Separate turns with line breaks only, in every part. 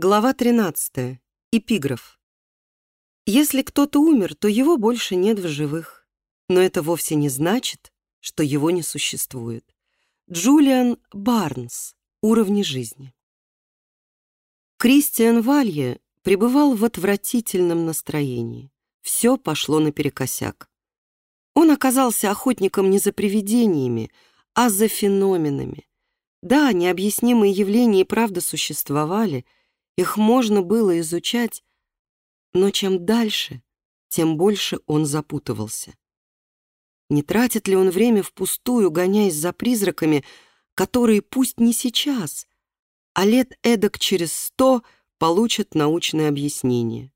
Глава 13. Эпиграф. Если кто-то умер, то его больше нет в живых. Но это вовсе не значит, что его не существует. Джулиан Барнс. Уровни жизни. Кристиан Валье пребывал в отвратительном настроении. Все пошло наперекосяк. Он оказался охотником не за привидениями, а за феноменами. Да, необъяснимые явления и правда существовали — их можно было изучать, но чем дальше, тем больше он запутывался. Не тратит ли он время впустую, гоняясь за призраками, которые пусть не сейчас, а лет эдак через сто получат научное объяснение?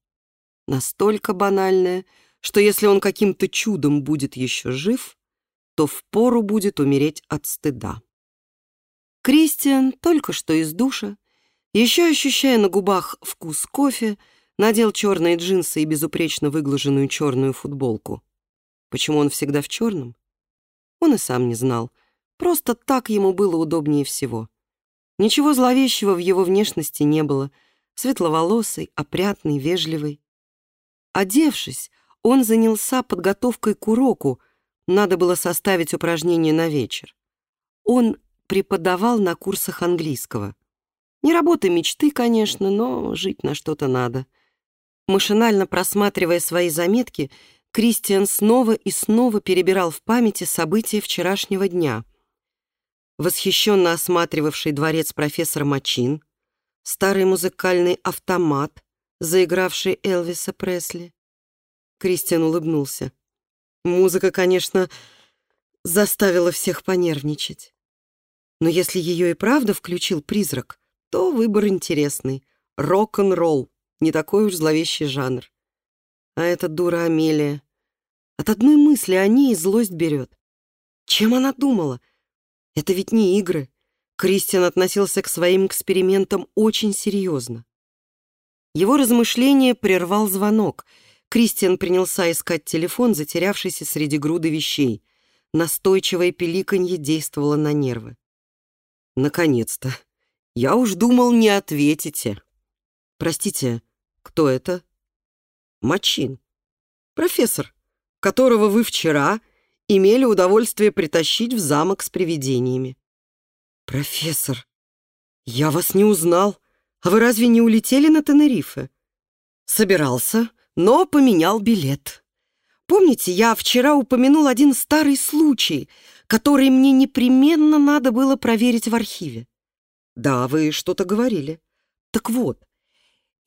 Настолько банальное, что если он каким-то чудом будет еще жив, то впору будет умереть от стыда. Кристиан только что из душа еще ощущая на губах вкус кофе, надел черные джинсы и безупречно выглаженную черную футболку. Почему он всегда в черном? Он и сам не знал. Просто так ему было удобнее всего. Ничего зловещего в его внешности не было. Светловолосый, опрятный, вежливый. Одевшись, он занялся подготовкой к уроку. Надо было составить упражнение на вечер. Он преподавал на курсах английского — не работа мечты, конечно, но жить на что-то надо. Машинально просматривая свои заметки, Кристиан снова и снова перебирал в памяти события вчерашнего дня. Восхищенно осматривавший дворец профессор Мачин, старый музыкальный автомат, заигравший Элвиса Пресли. Кристиан улыбнулся. Музыка, конечно, заставила всех понервничать. Но если ее и правда включил призрак, то выбор интересный. Рок-н-ролл. Не такой уж зловещий жанр. А эта дура Амелия. От одной мысли о ней злость берет. Чем она думала? Это ведь не игры. Кристиан относился к своим экспериментам очень серьезно. Его размышление прервал звонок. Кристиан принялся искать телефон, затерявшийся среди груды вещей. Настойчивое пиликанье действовало на нервы. «Наконец-то!» Я уж думал, не ответите. Простите, кто это? Мачин. Профессор, которого вы вчера имели удовольствие притащить в замок с привидениями. Профессор, я вас не узнал. А вы разве не улетели на Тенерифе? Собирался, но поменял билет. Помните, я вчера упомянул один старый случай, который мне непременно надо было проверить в архиве. «Да, вы что-то говорили». «Так вот,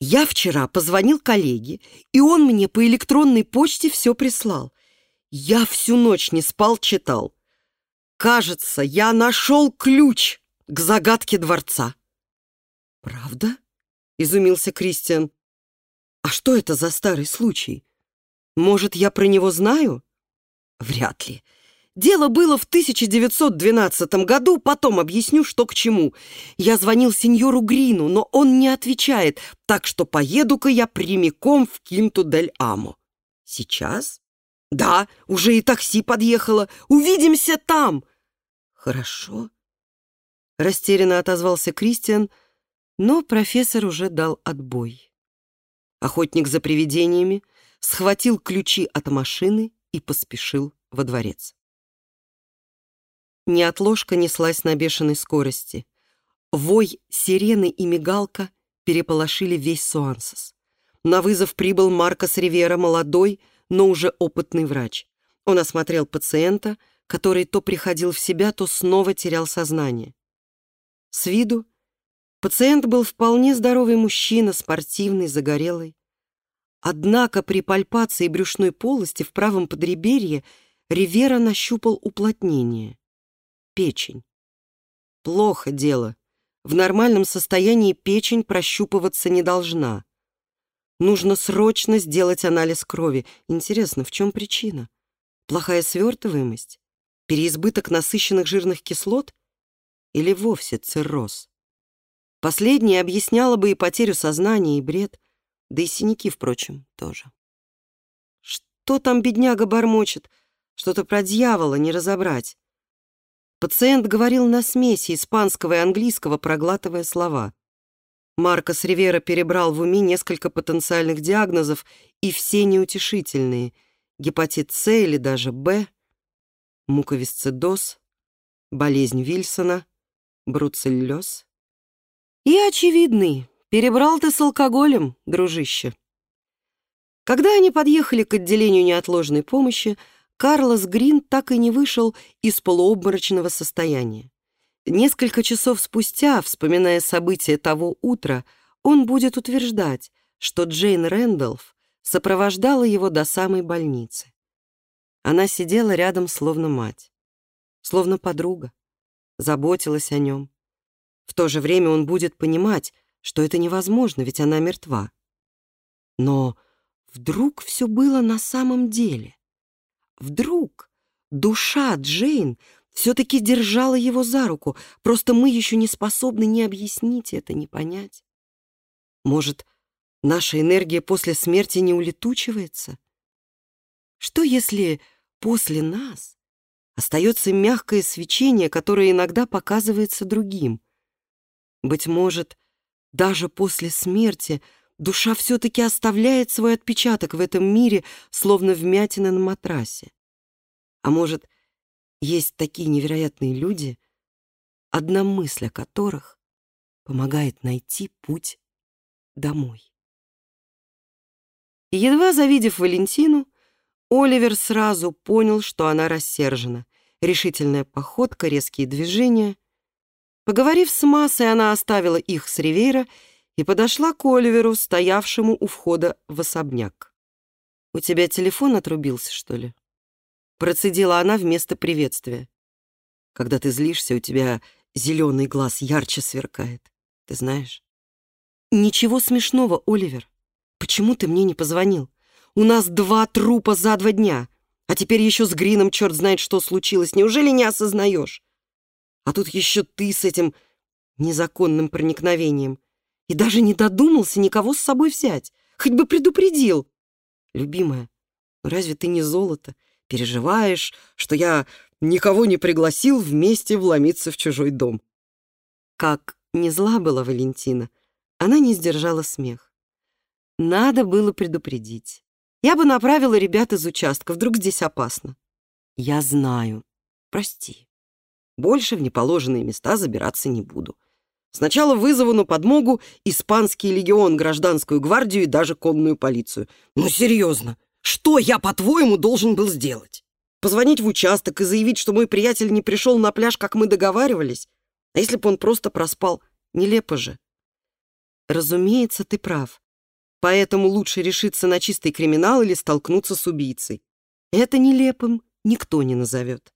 я вчера позвонил коллеге, и он мне по электронной почте все прислал. Я всю ночь не спал, читал. Кажется, я нашел ключ к загадке дворца». «Правда?» — изумился Кристиан. «А что это за старый случай? Может, я про него знаю?» «Вряд ли. Дело было в 1912 году, потом объясню, что к чему. Я звонил сеньору Грину, но он не отвечает, так что поеду-ка я прямиком в Кинту-дель-Амо. Сейчас? Да, уже и такси подъехало. Увидимся там. Хорошо. Растерянно отозвался Кристиан, но профессор уже дал отбой. Охотник за привидениями схватил ключи от машины и поспешил во дворец. Неотложка неслась на бешеной скорости. Вой, сирены и мигалка переполошили весь Суансес. На вызов прибыл Маркос Ривера, молодой, но уже опытный врач. Он осмотрел пациента, который то приходил в себя, то снова терял сознание. С виду пациент был вполне здоровый мужчина, спортивный, загорелый. Однако при пальпации брюшной полости в правом подреберье Ривера нащупал уплотнение печень. Плохо дело. В нормальном состоянии печень прощупываться не должна. Нужно срочно сделать анализ крови. Интересно, в чем причина? Плохая свертываемость? Переизбыток насыщенных жирных кислот? Или вовсе цирроз? Последнее объясняло бы и потерю сознания, и бред, да и синяки, впрочем, тоже. Что там бедняга бормочет? Что-то про дьявола не разобрать. Пациент говорил на смеси испанского и английского, проглатывая слова. Маркос Ривера перебрал в уме несколько потенциальных диагнозов, и все неутешительные. Гепатит С или даже Б, муковисцидоз, болезнь Вильсона, бруцеллез. И очевидный, перебрал ты с алкоголем, дружище. Когда они подъехали к отделению неотложной помощи, Карлос Грин так и не вышел из полуобморочного состояния. Несколько часов спустя, вспоминая события того утра, он будет утверждать, что Джейн Рэндалф сопровождала его до самой больницы. Она сидела рядом словно мать, словно подруга, заботилась о нем. В то же время он будет понимать, что это невозможно, ведь она мертва. Но вдруг все было на самом деле. Вдруг душа Джейн все-таки держала его за руку, просто мы еще не способны ни объяснить это, ни понять. Может, наша энергия после смерти не улетучивается? Что если после нас остается мягкое свечение, которое иногда показывается другим? Быть может, даже после смерти душа все-таки оставляет свой отпечаток в этом мире, словно вмятина на матрасе. А может, есть такие невероятные люди, одна мысль о которых помогает найти путь домой. едва завидев Валентину, Оливер сразу понял, что она рассержена. Решительная походка, резкие движения. Поговорив с массой, она оставила их с Ривейра и подошла к Оливеру, стоявшему у входа в особняк. «У тебя телефон отрубился, что ли?» Процедила она вместо приветствия. Когда ты злишься, у тебя зеленый глаз ярче сверкает. Ты знаешь? Ничего смешного, Оливер. Почему ты мне не позвонил? У нас два трупа за два дня. А теперь еще с Грином черт знает, что случилось. Неужели не осознаешь? А тут еще ты с этим незаконным проникновением. И даже не додумался никого с собой взять. Хоть бы предупредил. Любимая, разве ты не золото? переживаешь, что я никого не пригласил вместе вломиться в чужой дом». Как не зла была Валентина, она не сдержала смех. Надо было предупредить. Я бы направила ребят из участка, вдруг здесь опасно. Я знаю. Прости. Больше в неположенные места забираться не буду. Сначала вызову на подмогу испанский легион, гражданскую гвардию и даже конную полицию. Ну, серьезно. Что я, по-твоему, должен был сделать? Позвонить в участок и заявить, что мой приятель не пришел на пляж, как мы договаривались? А если бы он просто проспал? Нелепо же. Разумеется, ты прав. Поэтому лучше решиться на чистый криминал или столкнуться с убийцей. Это нелепым никто не назовет.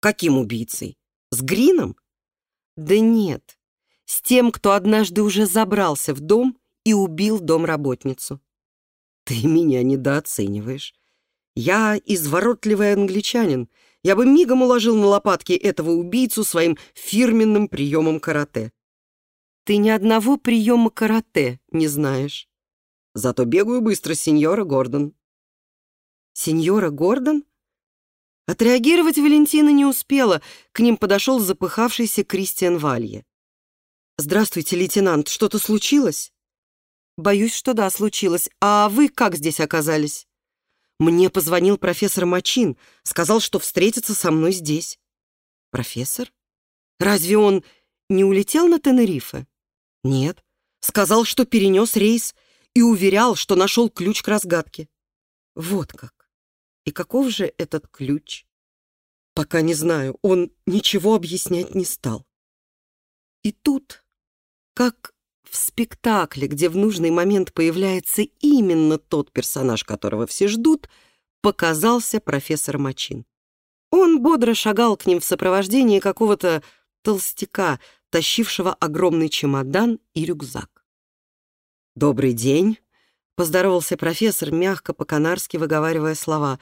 Каким убийцей? С Грином? Да нет, с тем, кто однажды уже забрался в дом и убил домработницу. Ты меня недооцениваешь. Я изворотливый англичанин. Я бы мигом уложил на лопатки этого убийцу своим фирменным приемом карате. Ты ни одного приема карате не знаешь. Зато бегаю быстро, сеньора Гордон. Сеньора Гордон? Отреагировать Валентина не успела. К ним подошел запыхавшийся Кристиан Валье. «Здравствуйте, лейтенант, что-то случилось?» «Боюсь, что да, случилось. А вы как здесь оказались?» «Мне позвонил профессор Мачин. Сказал, что встретится со мной здесь». «Профессор? Разве он не улетел на Тенерифе?» «Нет. Сказал, что перенес рейс и уверял, что нашел ключ к разгадке». «Вот как. И каков же этот ключ?» «Пока не знаю. Он ничего объяснять не стал». И тут, как в спектакле, где в нужный момент появляется именно тот персонаж, которого все ждут, показался профессор Мачин. Он бодро шагал к ним в сопровождении какого-то толстяка, тащившего огромный чемодан и рюкзак. «Добрый день», — поздоровался профессор, мягко по-канарски выговаривая слова.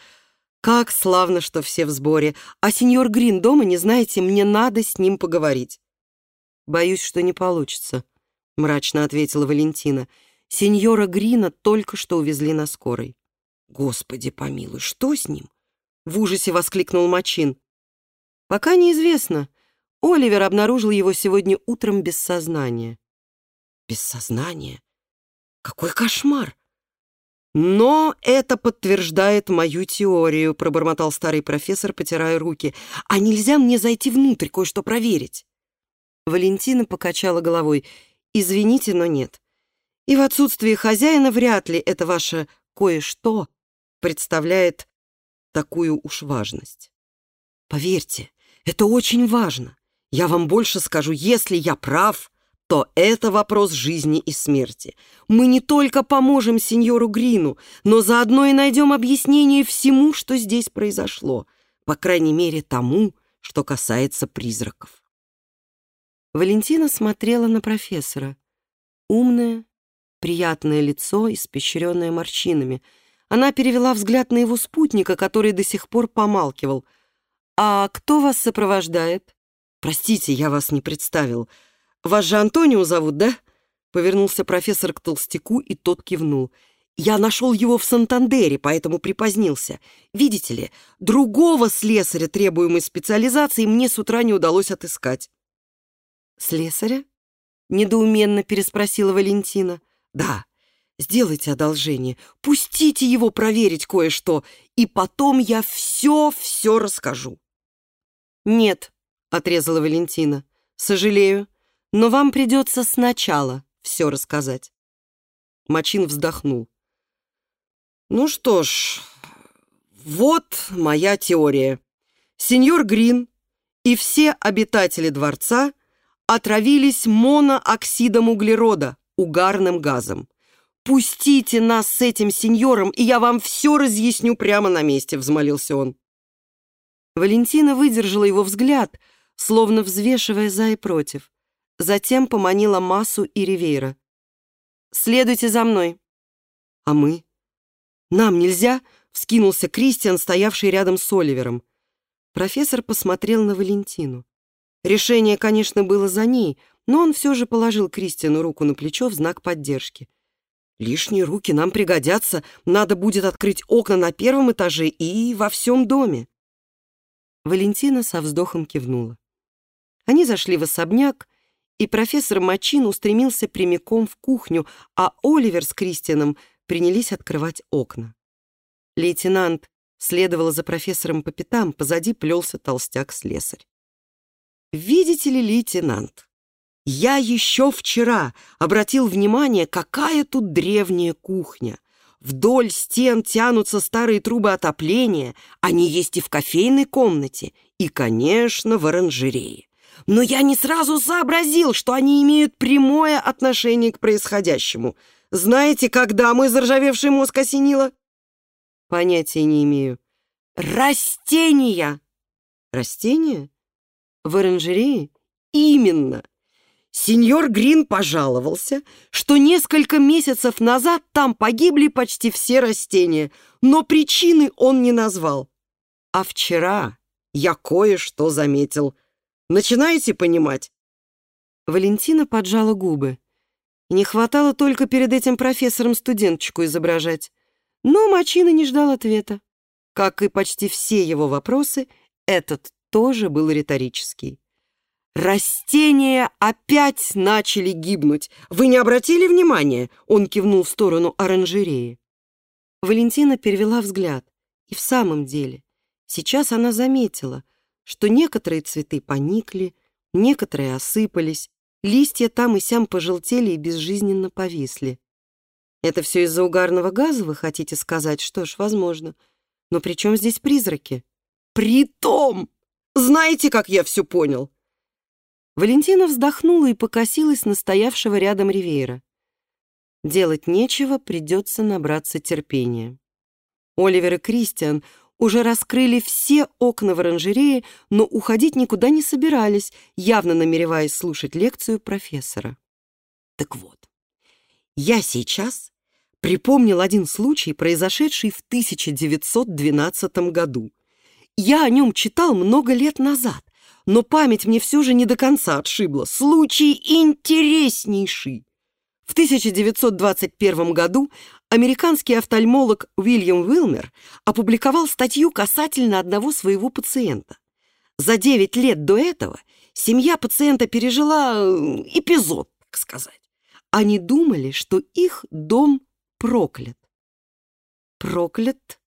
«Как славно, что все в сборе. А сеньор Грин дома, не знаете, мне надо с ним поговорить». «Боюсь, что не получится», — мрачно ответила Валентина. «Сеньора Грина только что увезли на скорой». «Господи помилуй, что с ним?» — в ужасе воскликнул Мачин. «Пока неизвестно. Оливер обнаружил его сегодня утром без сознания». Без сознания? Какой кошмар! «Но это подтверждает мою теорию», — пробормотал старый профессор, потирая руки. «А нельзя мне зайти внутрь, кое-что проверить?» Валентина покачала головой. «Извините, но нет. И в отсутствии хозяина вряд ли это ваше кое-что представляет такую уж важность. Поверьте, это очень важно. Я вам больше скажу, если я прав, то это вопрос жизни и смерти. Мы не только поможем сеньору Грину, но заодно и найдем объяснение всему, что здесь произошло, по крайней мере тому, что касается призраков. Валентина смотрела на профессора. Умное, приятное лицо, испещренное морщинами. Она перевела взгляд на его спутника, который до сих пор помалкивал. «А кто вас сопровождает?» «Простите, я вас не представил. Вас же Антонио зовут, да?» Повернулся профессор к толстяку, и тот кивнул. «Я нашел его в Сантандере, поэтому припозднился. Видите ли, другого слесаря требуемой специализации мне с утра не удалось отыскать». «Слесаря?» — недоуменно переспросила Валентина. «Да, сделайте одолжение, пустите его проверить кое-что, и потом я все-все расскажу». «Нет», — отрезала Валентина, — «сожалею, но вам придется сначала все рассказать. Мачин вздохнул. Ну что ж, вот моя теория. Сеньор Грин и все обитатели дворца отравились монооксидом углерода, угарным газом. «Пустите нас с этим сеньором, и я вам все разъясню прямо на месте», — взмолился он. Валентина выдержала его взгляд, словно взвешивая за и против. Затем поманила Массу и Ривейра. «Следуйте за мной». «А мы?» «Нам нельзя?» — вскинулся Кристиан, стоявший рядом с Оливером. Профессор посмотрел на Валентину. Решение, конечно, было за ней, но он все же положил Кристиану руку на плечо в знак поддержки. «Лишние руки нам пригодятся. Надо будет открыть окна на первом этаже и во всем доме». Валентина со вздохом кивнула. Они зашли в особняк, и профессор Мачин устремился прямиком в кухню, а Оливер с Кристианом принялись открывать окна. Лейтенант следовал за профессором по пятам, позади плелся толстяк-слесарь. «Видите ли, лейтенант, я еще вчера обратил внимание, какая тут древняя кухня. Вдоль стен тянутся старые трубы отопления, они есть и в кофейной комнате, и, конечно, в оранжерее но я не сразу сообразил, что они имеют прямое отношение к происходящему. Знаете, когда мой заржавевший мозг осенило? Понятия не имею. Растения! Растения? В оранжерее? Именно. Сеньор Грин пожаловался, что несколько месяцев назад там погибли почти все растения, но причины он не назвал. А вчера я кое-что заметил — Начинаете понимать?» Валентина поджала губы. Не хватало только перед этим профессором студенточку изображать. Но Мачина не ждал ответа. Как и почти все его вопросы, этот тоже был риторический. «Растения опять начали гибнуть. Вы не обратили внимания?» Он кивнул в сторону оранжереи. Валентина перевела взгляд. И в самом деле, сейчас она заметила, что некоторые цветы поникли, некоторые осыпались, листья там и сям пожелтели и безжизненно повисли. Это все из-за угарного газа, вы хотите сказать? Что ж, возможно. Но при чем здесь призраки? Притом! Знаете, как я все понял? Валентина вздохнула и покосилась на стоявшего рядом Ривейра. Делать нечего, придется набраться терпения. Оливер и Кристиан уже раскрыли все окна в оранжерее, но уходить никуда не собирались, явно намереваясь слушать лекцию профессора. Так вот, я сейчас припомнил один случай, произошедший в 1912 году. Я о нем читал много лет назад, но память мне все же не до конца отшибла. Случай интереснейший. В 1921 году американский офтальмолог Уильям Уилмер опубликовал статью касательно одного своего пациента. За 9 лет до этого семья пациента пережила э, эпизод, так сказать. Они думали, что их дом проклят. Проклят?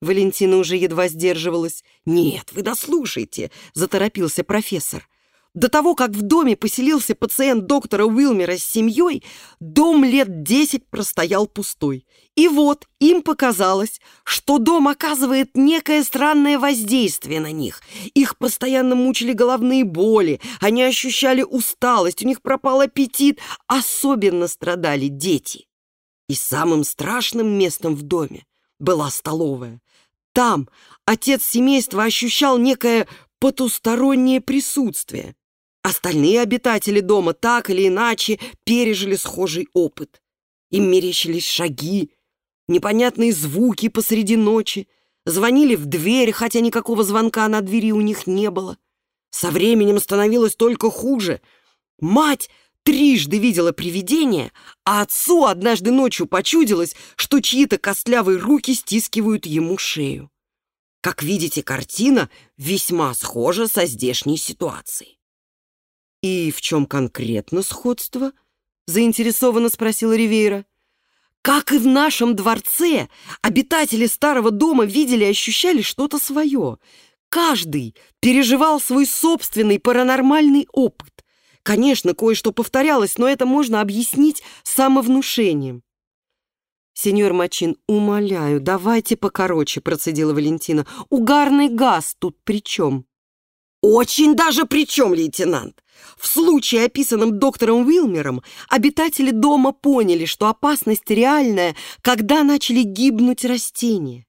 Валентина уже едва сдерживалась. «Нет, вы дослушайте», — заторопился профессор. До того, как в доме поселился пациент доктора Уилмера с семьей, дом лет десять простоял пустой. И вот им показалось, что дом оказывает некое странное воздействие на них. Их постоянно мучили головные боли, они ощущали усталость, у них пропал аппетит, особенно страдали дети. И самым страшным местом в доме была столовая. Там отец семейства ощущал некое потустороннее присутствие. Остальные обитатели дома так или иначе пережили схожий опыт. Им мерещились шаги, непонятные звуки посреди ночи, звонили в дверь, хотя никакого звонка на двери у них не было. Со временем становилось только хуже. Мать трижды видела привидение, а отцу однажды ночью почудилось, что чьи-то костлявые руки стискивают ему шею. Как видите, картина весьма схожа со здешней ситуацией. «И в чем конкретно сходство?» — заинтересованно спросила Ривейра. «Как и в нашем дворце, обитатели старого дома видели и ощущали что-то свое. Каждый переживал свой собственный паранормальный опыт. Конечно, кое-что повторялось, но это можно объяснить самовнушением. «Сеньор Мачин, умоляю, давайте покороче», — процедила Валентина. «Угарный газ тут при чем?» «Очень даже при чем, лейтенант! В случае, описанном доктором Уилмером, обитатели дома поняли, что опасность реальная, когда начали гибнуть растения.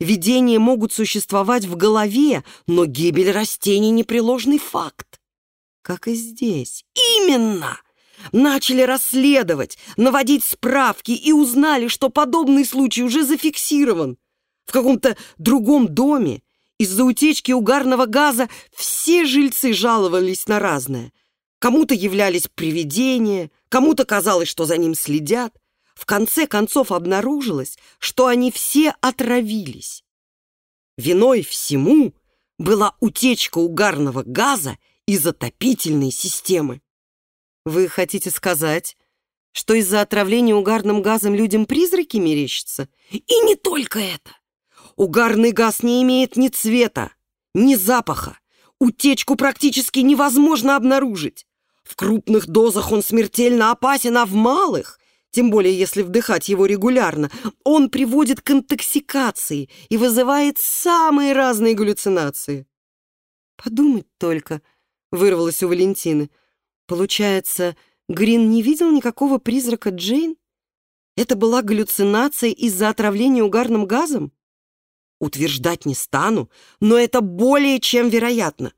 Видения могут существовать в голове, но гибель растений — непреложный факт. Как и здесь. Именно! Начали расследовать, наводить справки и узнали, что подобный случай уже зафиксирован. В каком-то другом доме из-за утечки угарного газа все жильцы жаловались на разное. Кому-то являлись привидения, кому-то казалось, что за ним следят. В конце концов обнаружилось, что они все отравились. Виной всему была утечка угарного газа из отопительной системы. Вы хотите сказать, что из-за отравления угарным газом людям призраки мерещатся? И не только это. Угарный газ не имеет ни цвета, ни запаха. Утечку практически невозможно обнаружить. В крупных дозах он смертельно опасен, а в малых, тем более если вдыхать его регулярно, он приводит к интоксикации и вызывает самые разные галлюцинации. «Подумать только», — вырвалось у Валентины. «Получается, Грин не видел никакого призрака Джейн? Это была галлюцинация из-за отравления угарным газом?» Утверждать не стану, но это более чем вероятно.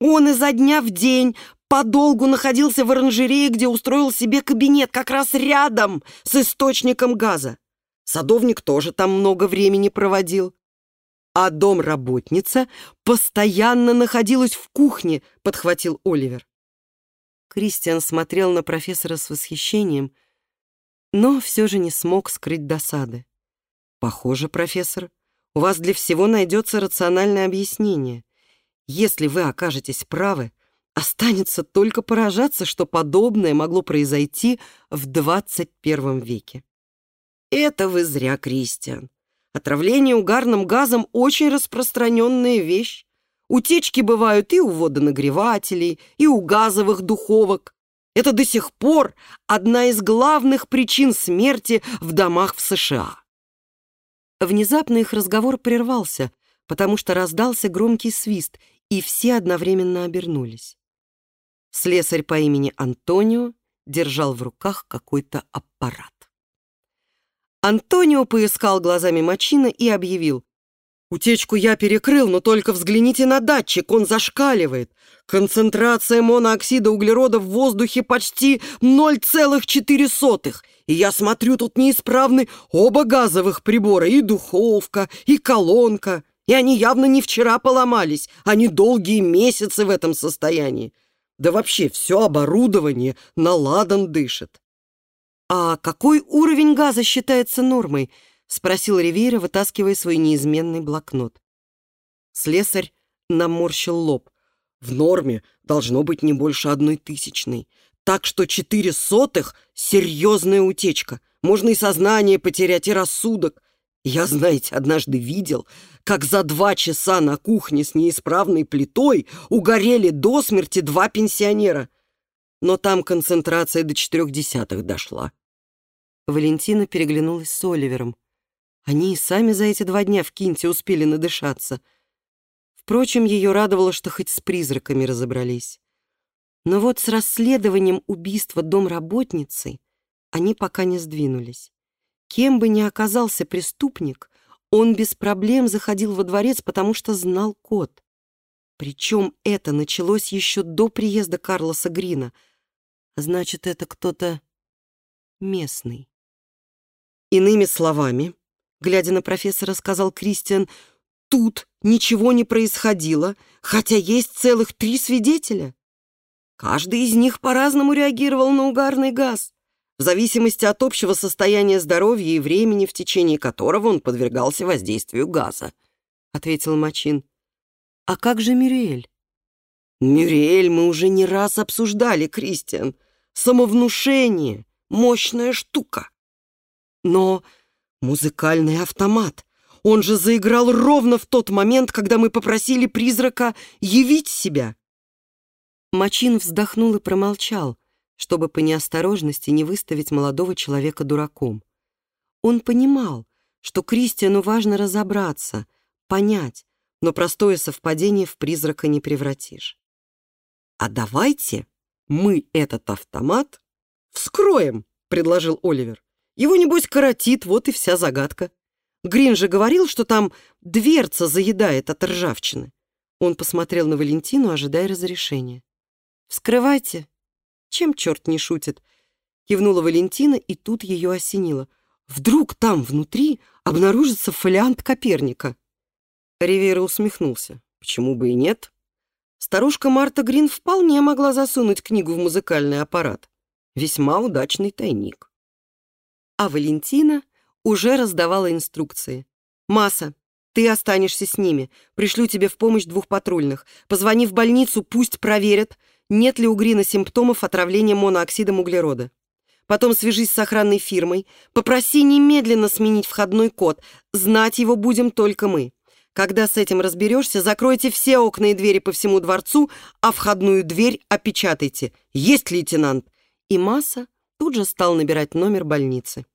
Он изо дня в день подолгу находился в оранжерее, где устроил себе кабинет как раз рядом с источником газа. Садовник тоже там много времени проводил. А домработница постоянно находилась в кухне, подхватил Оливер. Кристиан смотрел на профессора с восхищением, но все же не смог скрыть досады. «Похоже, профессор, у вас для всего найдется рациональное объяснение. Если вы окажетесь правы, останется только поражаться, что подобное могло произойти в 21 веке. Это вы зря, Кристиан. Отравление угарным газом — очень распространенная вещь. Утечки бывают и у водонагревателей, и у газовых духовок. Это до сих пор одна из главных причин смерти в домах в США. Внезапно их разговор прервался, потому что раздался громкий свист, и все одновременно обернулись. Слесарь по имени Антонио держал в руках какой-то аппарат. Антонио поискал глазами Мачина и объявил. «Утечку я перекрыл, но только взгляните на датчик, он зашкаливает. Концентрация монооксида углерода в воздухе почти 0,4, и я смотрю, тут неисправны оба газовых прибора, и духовка, и колонка. И они явно не вчера поломались, они долгие месяцы в этом состоянии. Да вообще все оборудование на ладан дышит. «А какой уровень газа считается нормой?» — спросил Ривейра, вытаскивая свой неизменный блокнот. Слесарь наморщил лоб. «В норме должно быть не больше одной тысячной. Так что четыре сотых — серьезная утечка. Можно и сознание потерять, и рассудок. Я, знаете, однажды видел, как за два часа на кухне с неисправной плитой угорели до смерти два пенсионера. Но там концентрация до четырех десятых дошла. Валентина переглянулась с Оливером. Они и сами за эти два дня в Кинте успели надышаться. Впрочем, ее радовало, что хоть с призраками разобрались. Но вот с расследованием убийства домработницы они пока не сдвинулись. Кем бы ни оказался преступник, он без проблем заходил во дворец, потому что знал код. Причем это началось еще до приезда Карлоса Грина. Значит, это кто-то местный. Иными словами, глядя на профессора, сказал Кристиан, тут ничего не происходило, хотя есть целых три свидетеля. Каждый из них по-разному реагировал на угарный газ в зависимости от общего состояния здоровья и времени, в течение которого он подвергался воздействию газа», — ответил Мачин. «А как же Мюриэль?» «Мюриэль мы уже не раз обсуждали, Кристиан. Самовнушение — мощная штука. Но музыкальный автомат, он же заиграл ровно в тот момент, когда мы попросили призрака явить себя». Мачин вздохнул и промолчал, чтобы по неосторожности не выставить молодого человека дураком. Он понимал, что Кристиану важно разобраться, понять, но простое совпадение в призрака не превратишь. «А давайте мы этот автомат вскроем», — предложил Оливер. «Его, небось, коротит, вот и вся загадка. Грин же говорил, что там дверца заедает от ржавчины». Он посмотрел на Валентину, ожидая разрешения. «Вскрывайте», чем черт не шутит? Кивнула Валентина, и тут ее осенило. Вдруг там внутри обнаружится фолиант Коперника. Ривера усмехнулся. Почему бы и нет? Старушка Марта Грин вполне могла засунуть книгу в музыкальный аппарат. Весьма удачный тайник. А Валентина уже раздавала инструкции. «Масса, ты останешься с ними. Пришлю тебе в помощь двух патрульных. Позвони в больницу, пусть проверят нет ли у Грина симптомов отравления монооксидом углерода. Потом свяжись с охранной фирмой, попроси немедленно сменить входной код, знать его будем только мы. Когда с этим разберешься, закройте все окна и двери по всему дворцу, а входную дверь опечатайте. Есть, лейтенант!» И Масса тут же стал набирать номер больницы.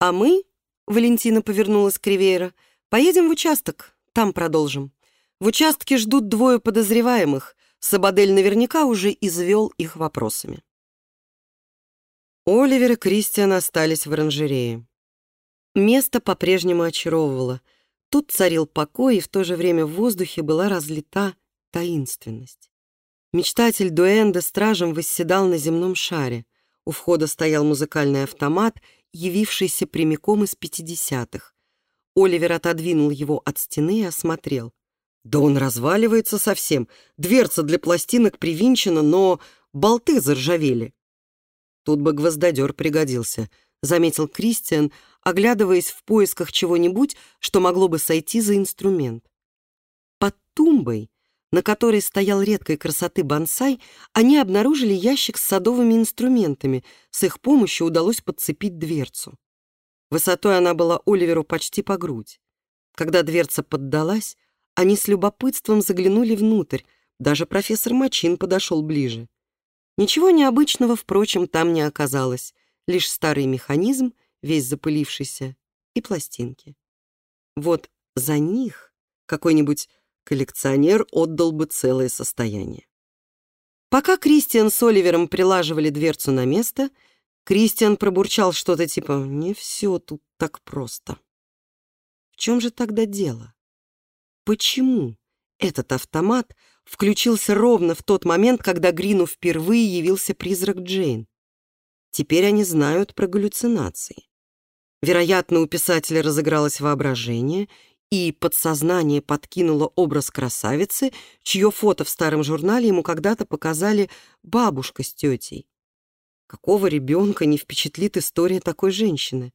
«А мы, — Валентина повернулась к Ривейра, — поедем в участок, там продолжим. В участке ждут двое подозреваемых. Сабадель наверняка уже извел их вопросами. Оливер и Кристиан остались в оранжерее. Место по-прежнему очаровывало. Тут царил покой, и в то же время в воздухе была разлита таинственность. Мечтатель Дуэнда стражем восседал на земном шаре. У входа стоял музыкальный автомат, явившийся прямиком из пятидесятых. Оливер отодвинул его от стены и осмотрел. Да он разваливается совсем. Дверца для пластинок привинчена, но болты заржавели. Тут бы гвоздодер пригодился, заметил Кристиан, оглядываясь в поисках чего-нибудь, что могло бы сойти за инструмент. Под тумбой, на которой стоял редкой красоты бонсай, они обнаружили ящик с садовыми инструментами. С их помощью удалось подцепить дверцу. Высотой она была Оливеру почти по грудь. Когда дверца поддалась, они с любопытством заглянули внутрь, даже профессор Мачин подошел ближе. Ничего необычного, впрочем, там не оказалось, лишь старый механизм, весь запылившийся, и пластинки. Вот за них какой-нибудь коллекционер отдал бы целое состояние. Пока Кристиан с Оливером прилаживали дверцу на место, Кристиан пробурчал что-то типа «не все тут так просто». В чем же тогда дело? Почему этот автомат включился ровно в тот момент, когда Грину впервые явился призрак Джейн? Теперь они знают про галлюцинации. Вероятно, у писателя разыгралось воображение, и подсознание подкинуло образ красавицы, чье фото в старом журнале ему когда-то показали бабушка с тетей. Какого ребенка не впечатлит история такой женщины?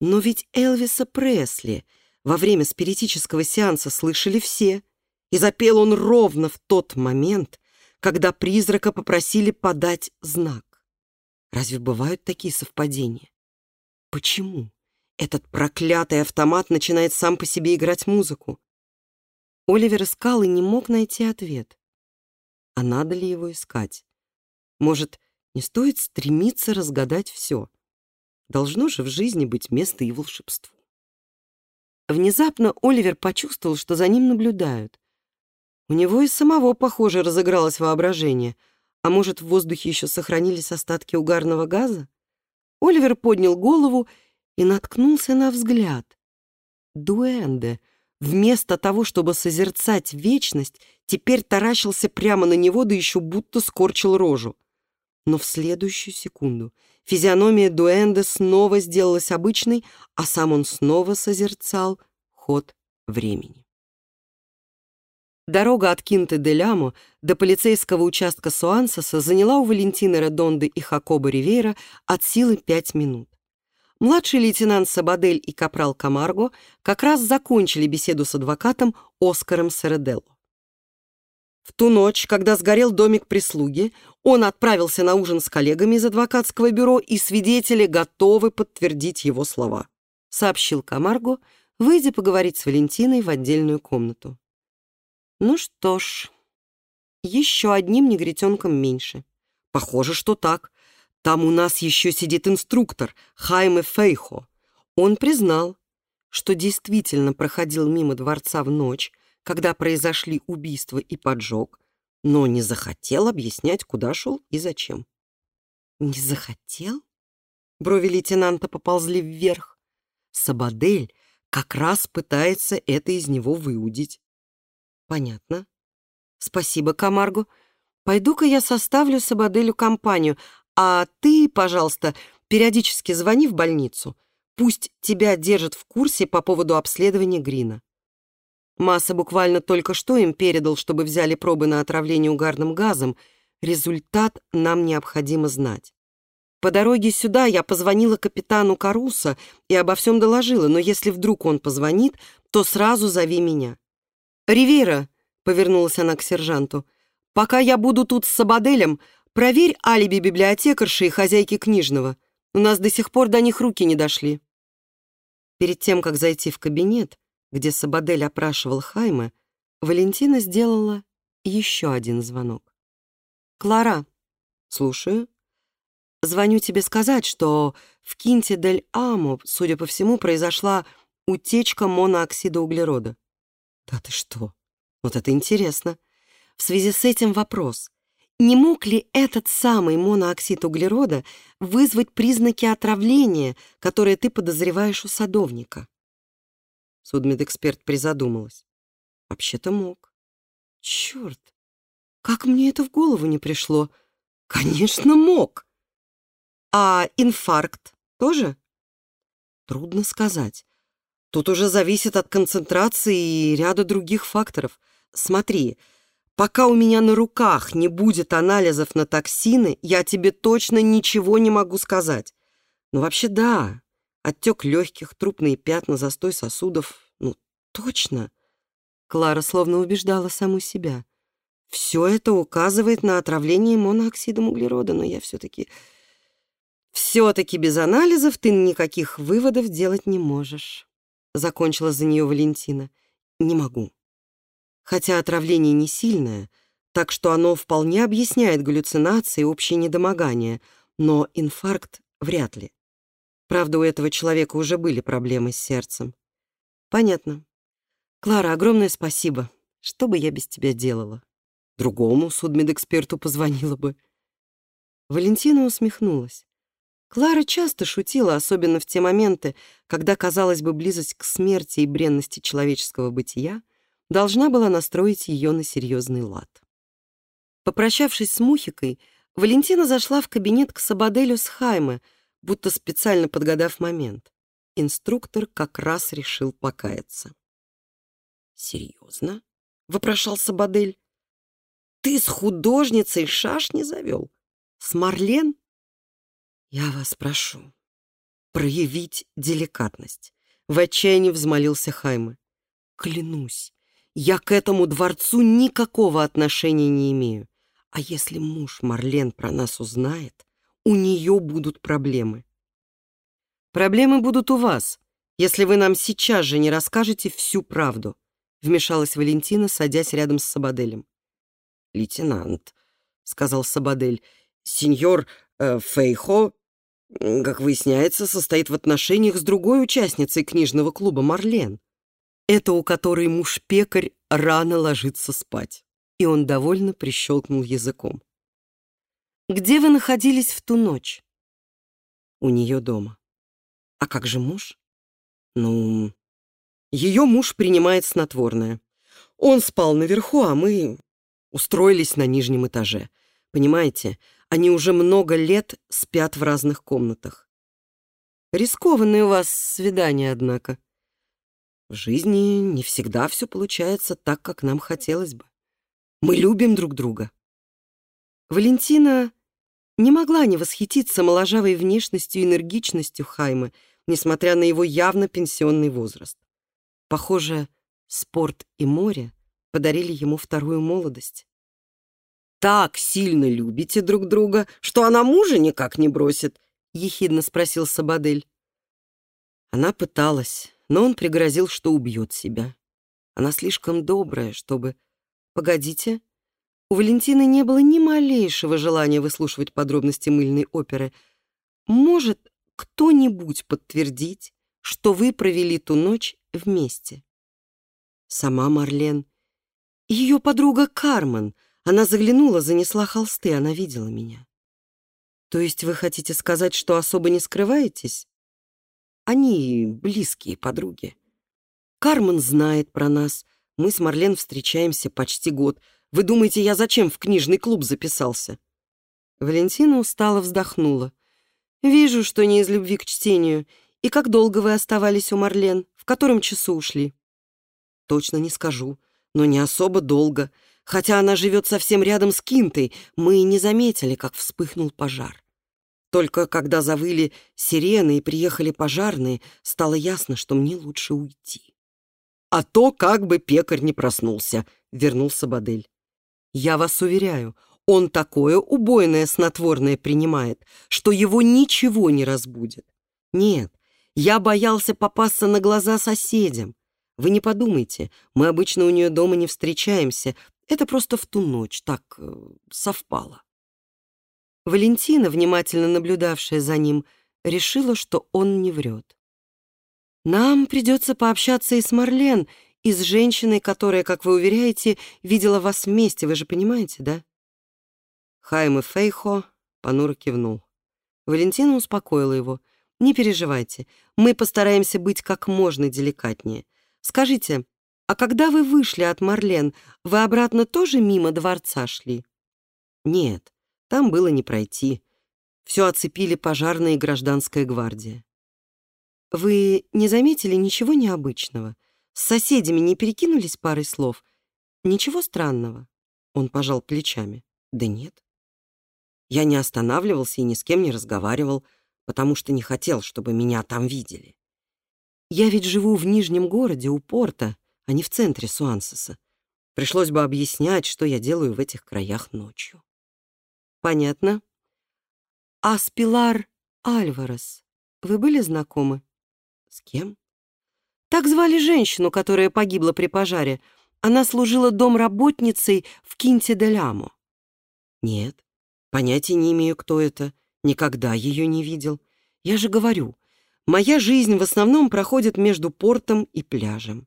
Но ведь Элвиса Пресли — во время спиритического сеанса слышали все, и запел он ровно в тот момент, когда призрака попросили подать знак. Разве бывают такие совпадения? Почему этот проклятый автомат начинает сам по себе играть музыку? Оливер искал и не мог найти ответ. А надо ли его искать? Может, не стоит стремиться разгадать все? Должно же в жизни быть место и волшебству. Внезапно Оливер почувствовал, что за ним наблюдают. У него и самого, похоже, разыгралось воображение. А может, в воздухе еще сохранились остатки угарного газа? Оливер поднял голову и наткнулся на взгляд. Дуэнде — вместо того, чтобы созерцать вечность, теперь таращился прямо на него, да еще будто скорчил рожу. Но в следующую секунду физиономия Дуэнде снова сделалась обычной, а сам он снова созерцал ход времени. Дорога от Кинте-де-Лямо до полицейского участка Суансоса заняла у Валентины Редонды и Хакоба Ривейра от силы пять минут. Младший лейтенант Сабадель и капрал Камарго как раз закончили беседу с адвокатом Оскаром Середелло. В ту ночь, когда сгорел домик прислуги, он отправился на ужин с коллегами из адвокатского бюро, и свидетели готовы подтвердить его слова, сообщил Камарго, выйдя поговорить с Валентиной в отдельную комнату. Ну что ж, еще одним негритенком меньше. Похоже, что так. Там у нас еще сидит инструктор Хайме Фейхо. Он признал, что действительно проходил мимо дворца в ночь, когда произошли убийство и поджог, но не захотел объяснять, куда шел и зачем. «Не захотел?» Брови лейтенанта поползли вверх. Сабадель как раз пытается это из него выудить. «Понятно. Спасибо, Камарго. Пойду-ка я составлю Сабаделю компанию, а ты, пожалуйста, периодически звони в больницу. Пусть тебя держат в курсе по поводу обследования Грина. Масса буквально только что им передал, чтобы взяли пробы на отравление угарным газом. Результат нам необходимо знать. По дороге сюда я позвонила капитану Каруса и обо всем доложила, но если вдруг он позвонит, то сразу зови меня. «Ривейра», — повернулась она к сержанту, — «пока я буду тут с Сабаделем, Проверь алиби библиотекарши и хозяйки книжного. У нас до сих пор до них руки не дошли». Перед тем, как зайти в кабинет, где Сабадель опрашивал Хайме, Валентина сделала еще один звонок. «Клара, слушаю. Звоню тебе сказать, что в Кинте-дель-Амо, судя по всему, произошла утечка монооксида углерода». «Да ты что? Вот это интересно. В связи с этим вопрос. Не мог ли этот самый монооксид углерода вызвать признаки отравления, которые ты подозреваешь у садовника? Судмедэксперт призадумалась. Вообще-то мог. Черт, как мне это в голову не пришло? Конечно, мог. А инфаркт тоже? Трудно сказать. Тут уже зависит от концентрации и ряда других факторов. Смотри, Пока у меня на руках не будет анализов на токсины, я тебе точно ничего не могу сказать. Ну, вообще, да. Отек легких, трупные пятна, застой сосудов. Ну, точно. Клара словно убеждала саму себя. Все это указывает на отравление монооксидом углерода, но я все-таки... Все-таки без анализов ты никаких выводов делать не можешь. Закончила за нее Валентина. Не могу хотя отравление не сильное, так что оно вполне объясняет галлюцинации и общее недомогание, но инфаркт вряд ли. Правда, у этого человека уже были проблемы с сердцем. Понятно. Клара, огромное спасибо. Что бы я без тебя делала? Другому судмедэксперту позвонила бы. Валентина усмехнулась. Клара часто шутила, особенно в те моменты, когда, казалось бы, близость к смерти и бренности человеческого бытия — должна была настроить ее на серьезный лад. Попрощавшись с Мухикой, Валентина зашла в кабинет к Сабаделю с Хайме, будто специально подгадав момент. Инструктор как раз решил покаяться. «Серьезно?» — вопрошал Сабадель. «Ты с художницей шаш не завел? С Марлен?» «Я вас прошу проявить деликатность», — в отчаянии взмолился Хайме. «Клянусь, я к этому дворцу никакого отношения не имею. А если муж Марлен про нас узнает, у нее будут проблемы. Проблемы будут у вас, если вы нам сейчас же не расскажете всю правду, вмешалась Валентина, садясь рядом с Сабаделем. «Лейтенант», — сказал Сабадель, — «сеньор Фейхо, как выясняется, состоит в отношениях с другой участницей книжного клуба «Марлен». Это у которой муж-пекарь рано ложится спать. И он довольно прищелкнул языком. «Где вы находились в ту ночь?» «У нее дома». «А как же муж?» «Ну, ее муж принимает снотворное. Он спал наверху, а мы устроились на нижнем этаже. Понимаете, они уже много лет спят в разных комнатах. Рискованные у вас свидания, однако. В жизни не всегда все получается так, как нам хотелось бы. Мы любим друг друга. Валентина не могла не восхититься моложавой внешностью и энергичностью Хаймы, несмотря на его явно пенсионный возраст. Похоже, спорт и море подарили ему вторую молодость. «Так сильно любите друг друга, что она мужа никак не бросит?» — ехидно спросил Сабадель. Она пыталась, но он пригрозил, что убьет себя. Она слишком добрая, чтобы... Погодите. У Валентины не было ни малейшего желания выслушивать подробности мыльной оперы. Может кто-нибудь подтвердить, что вы провели ту ночь вместе? Сама Марлен ее подруга Кармен. Она заглянула, занесла холсты, она видела меня. То есть вы хотите сказать, что особо не скрываетесь? Они близкие подруги. Кармен знает про нас. Мы с Марлен встречаемся почти год. Вы думаете, я зачем в книжный клуб записался?» Валентина устало вздохнула. «Вижу, что не из любви к чтению. И как долго вы оставались у Марлен? В котором часу ушли?» «Точно не скажу но не особо долго. Хотя она живет совсем рядом с Кинтой, мы не заметили, как вспыхнул пожар. Только когда завыли сирены и приехали пожарные, стало ясно, что мне лучше уйти. «А то как бы пекарь не проснулся», — вернулся Бадель. «Я вас уверяю, он такое убойное снотворное принимает, что его ничего не разбудит. Нет, я боялся попасться на глаза соседям. Вы не подумайте, мы обычно у нее дома не встречаемся. Это просто в ту ночь так э, совпало. Валентина, внимательно наблюдавшая за ним, решила, что он не врет. «Нам придется пообщаться и с Марлен, и с женщиной, которая, как вы уверяете, видела вас вместе, вы же понимаете, да?» Хайм и Фейхо понуро кивнул. Валентина успокоила его. «Не переживайте, мы постараемся быть как можно деликатнее. Скажите, а когда вы вышли от Марлен, вы обратно тоже мимо дворца шли? Нет, там было не пройти. Все оцепили пожарная и гражданская гвардия. Вы не заметили ничего необычного? С соседями не перекинулись парой слов? Ничего странного? Он пожал плечами. Да нет. Я не останавливался и ни с кем не разговаривал, потому что не хотел, чтобы меня там видели. Я ведь живу в Нижнем городе, у порта, а не в центре Суансеса. Пришлось бы объяснять, что я делаю в этих краях ночью. Понятно. А с Пилар Альварес вы были знакомы? С кем? Так звали женщину, которая погибла при пожаре. Она служила домработницей в Кинте-де-Лямо. Нет, понятия не имею, кто это. Никогда ее не видел. Я же говорю, Моя жизнь в основном проходит между портом и пляжем.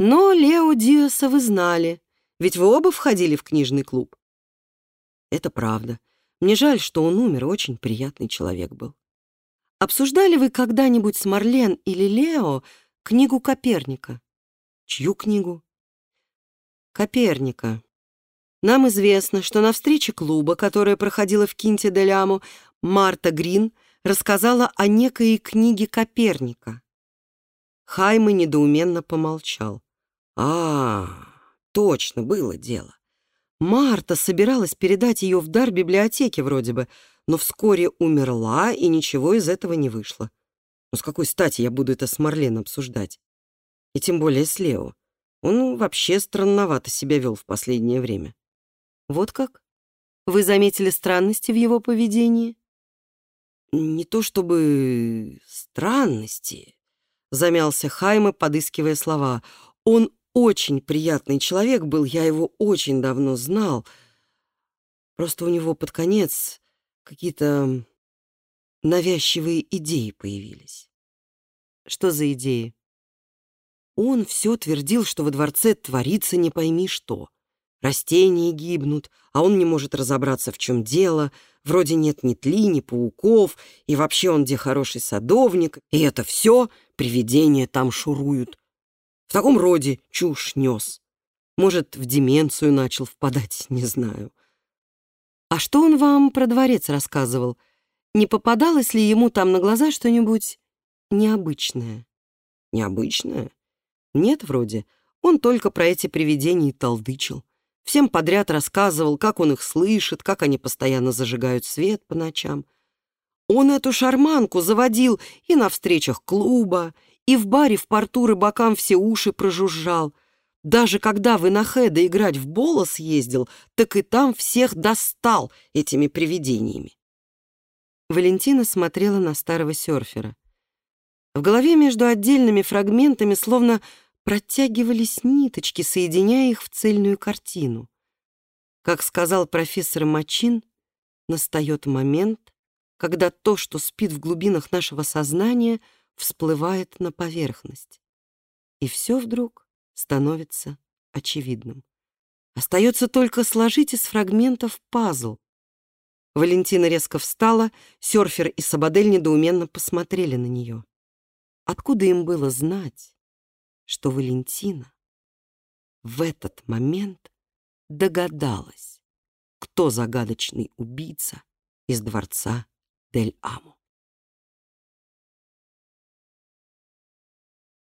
Но Лео Диаса вы знали, ведь вы оба входили в книжный клуб. Это правда. Мне жаль, что он умер, очень приятный человек был. Обсуждали вы когда-нибудь с Марлен или Лео книгу Коперника? Чью книгу? Коперника. Нам известно, что на встрече клуба, которая проходила в Кинте-де-Ляму, Марта Грин — рассказала о некой книге Коперника. Хайме недоуменно помолчал. «А, точно, было дело. Марта собиралась передать ее в дар библиотеке вроде бы, но вскоре умерла, и ничего из этого не вышло. Но с какой стати я буду это с Марлен обсуждать? И тем более с Лео. Он вообще странновато себя вел в последнее время. Вот как? Вы заметили странности в его поведении?
Не то чтобы странности, замялся Хайме, подыскивая слова. Он очень приятный человек был, я его очень давно знал. Просто у него под конец какие-то навязчивые идеи появились.
Что за идеи?
Он все твердил, что во дворце творится не пойми что. Растения гибнут, а он не может разобраться, в чем дело. Вроде нет ни тли, ни пауков, и вообще он где хороший садовник. И это все привидения там шуруют. В таком роде чушь нес. Может, в деменцию начал впадать, не знаю.
А что он вам про дворец рассказывал? Не попадалось ли ему там на глаза что-нибудь необычное?
Необычное? Нет, вроде. Он только про эти привидения и толдычил. Всем подряд рассказывал, как он их слышит, как они постоянно зажигают свет по ночам. Он эту шарманку заводил и на встречах клуба, и в баре в порту рыбакам все уши прожужжал. Даже когда в Инахеда играть в болос ездил, так и там всех достал этими привидениями.
Валентина смотрела на старого серфера. В голове между отдельными фрагментами словно протягивались ниточки, соединяя их в цельную картину. Как сказал профессор Мачин, настает момент, когда то, что спит в глубинах нашего сознания, всплывает на поверхность. И все вдруг становится очевидным. Остается только сложить из фрагментов пазл. Валентина резко встала, серфер и Сабадель недоуменно посмотрели на нее. Откуда им было знать, что Валентина в этот момент догадалась, кто загадочный убийца из дворца Дель-Аму.